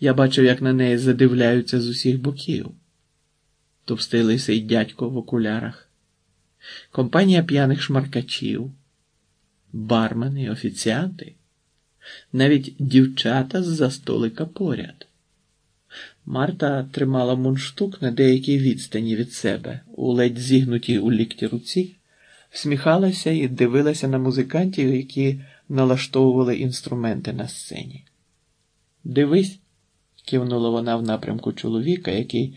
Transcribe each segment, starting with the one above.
Я бачив, як на неї задивляються з усіх боків. Товстий лисий дядько в окулярах, компанія п'яних шмаркачів, бармени, офіціанти, навіть дівчата з-за столика поряд. Марта тримала мундштук на деякій відстані від себе, у ледь зігнутій у лікті руці, всміхалася і дивилася на музикантів, які налаштовували інструменти на сцені. Дивись, кивнула вона в напрямку чоловіка, який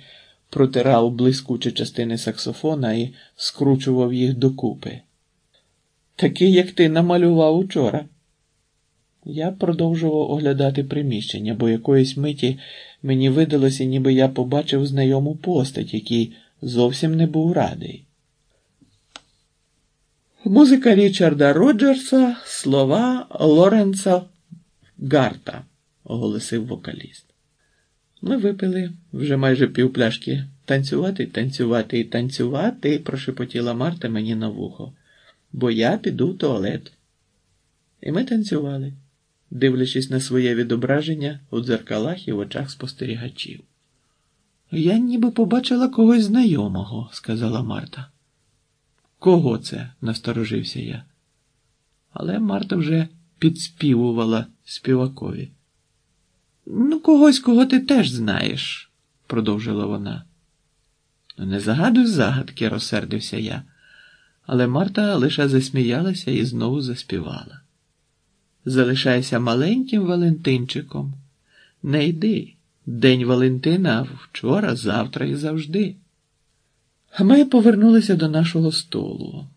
протирав блискучі частини саксофона і скручував їх докупи. Такий, як ти намалював учора. Я продовжував оглядати приміщення, бо якоїсь миті мені видалося, ніби я побачив знайому постать, який зовсім не був радий. Музика Річарда Роджерса, слова Лоренца Гарта, оголосив вокаліст. Ми випили вже майже півпляшки. Танцювати, танцювати і танцювати, прошепотіла Марта мені на вухо, бо я піду в туалет. І ми танцювали, дивлячись на своє відображення у дзеркалах і в очах спостерігачів. Я ніби побачила когось знайомого, сказала Марта. Кого це? насторожився я. Але Марта вже підспівувала співакові. Ну, когось, кого ти теж знаєш, продовжила вона. Не загадуй загадки, розсердився я, але Марта лише засміялася і знову заспівала. Залишайся маленьким Валентинчиком. Не йди. День Валентина вчора, завтра і завжди. Ми повернулися до нашого столу.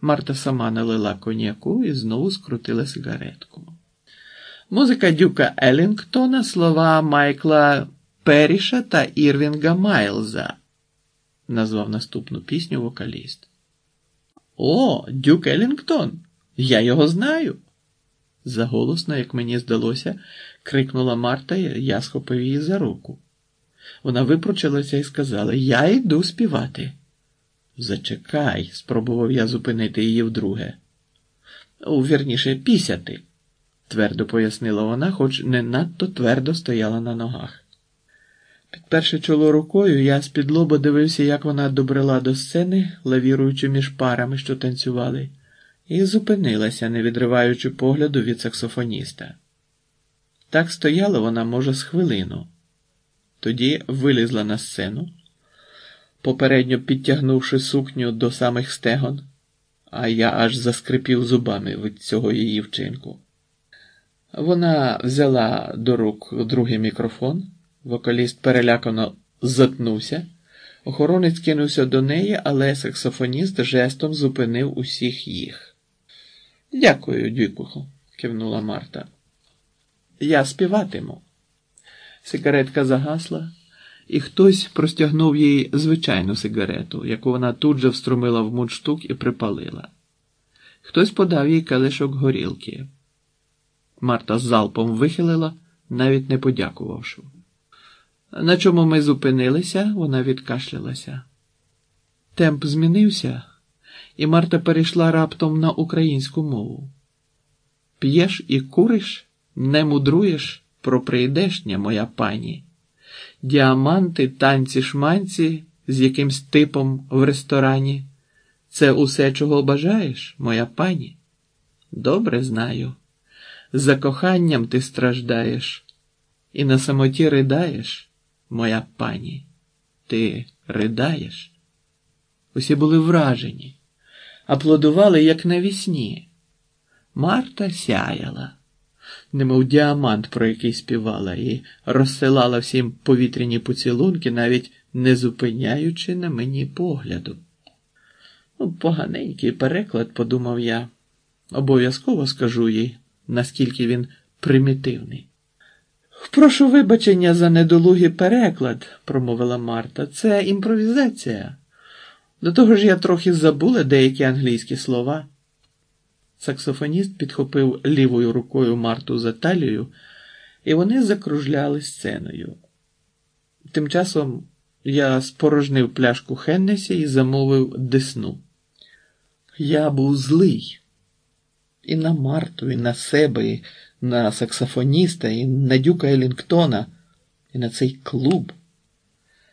Марта сама налила коньяку і знову скрутила сигаретку. Музика Дюка Елінгтона, слова Майкла Періша та Ірвінга Майлза, назвав наступну пісню вокаліст. О, Дюк Елінгтон! Я його знаю. Заголосно, як мені здалося, крикнула Марта, і я схопив її за руку. Вона випручилася і сказала: Я йду співати. Зачекай, спробував я зупинити її вдруге. Вірніше, пісяти, твердо пояснила вона, хоч не надто твердо стояла на ногах. Підперши чоло рукою, я з-під лоба дивився, як вона добрела до сцени, лавіруючи між парами, що танцювали, і зупинилася, не відриваючи погляду від саксофоніста. Так стояла вона, може, з хвилину. Тоді вилізла на сцену, попередньо підтягнувши сукню до самих стегон, а я аж заскрипів зубами від цього її вчинку. Вона взяла до рук другий мікрофон, вокаліст перелякано затнувся, охоронець кинувся до неї, але саксофоніст жестом зупинив усіх їх. Дякую, Дюйкуху, кивнула Марта. Я співатиму. Сигаретка загасла, і хтось простягнув їй звичайну сигарету, яку вона тут же встромила в мундштук і припалила. Хтось подав їй калишок горілки. Марта залпом вихилила, навіть не подякувавши. На чому ми зупинилися, вона відкашлялася. Темп змінився, і Марта перейшла раптом на українську мову. П'єш і куриш, не мудруєш про прийдешня, моя пані, діаманти, танці, шманці з якимсь типом в ресторані. Це усе, чого бажаєш, моя пані? Добре знаю. За коханням ти страждаєш, і на самоті ридаєш, моя пані. Ти ридаєш? Усі були вражені, аплодували, як навісні. Марта сяяла немов діамант, про який співала, і розсилала всім повітряні поцілунки, навіть не зупиняючи на мені погляду. Ну, Поганенький переклад, подумав я, обов'язково скажу їй, наскільки він примітивний. Прошу вибачення за недолугий переклад, промовила Марта, це імпровізація. До того ж я трохи забула деякі англійські слова. Саксофоніст підхопив лівою рукою Марту за талію, і вони закружляли сценою. Тим часом я спорожнив пляшку Хеннесі і замовив десну. Я був злий і на Марту, і на себе, і на саксофоніста і на Дюка Елінгтона, і на цей клуб.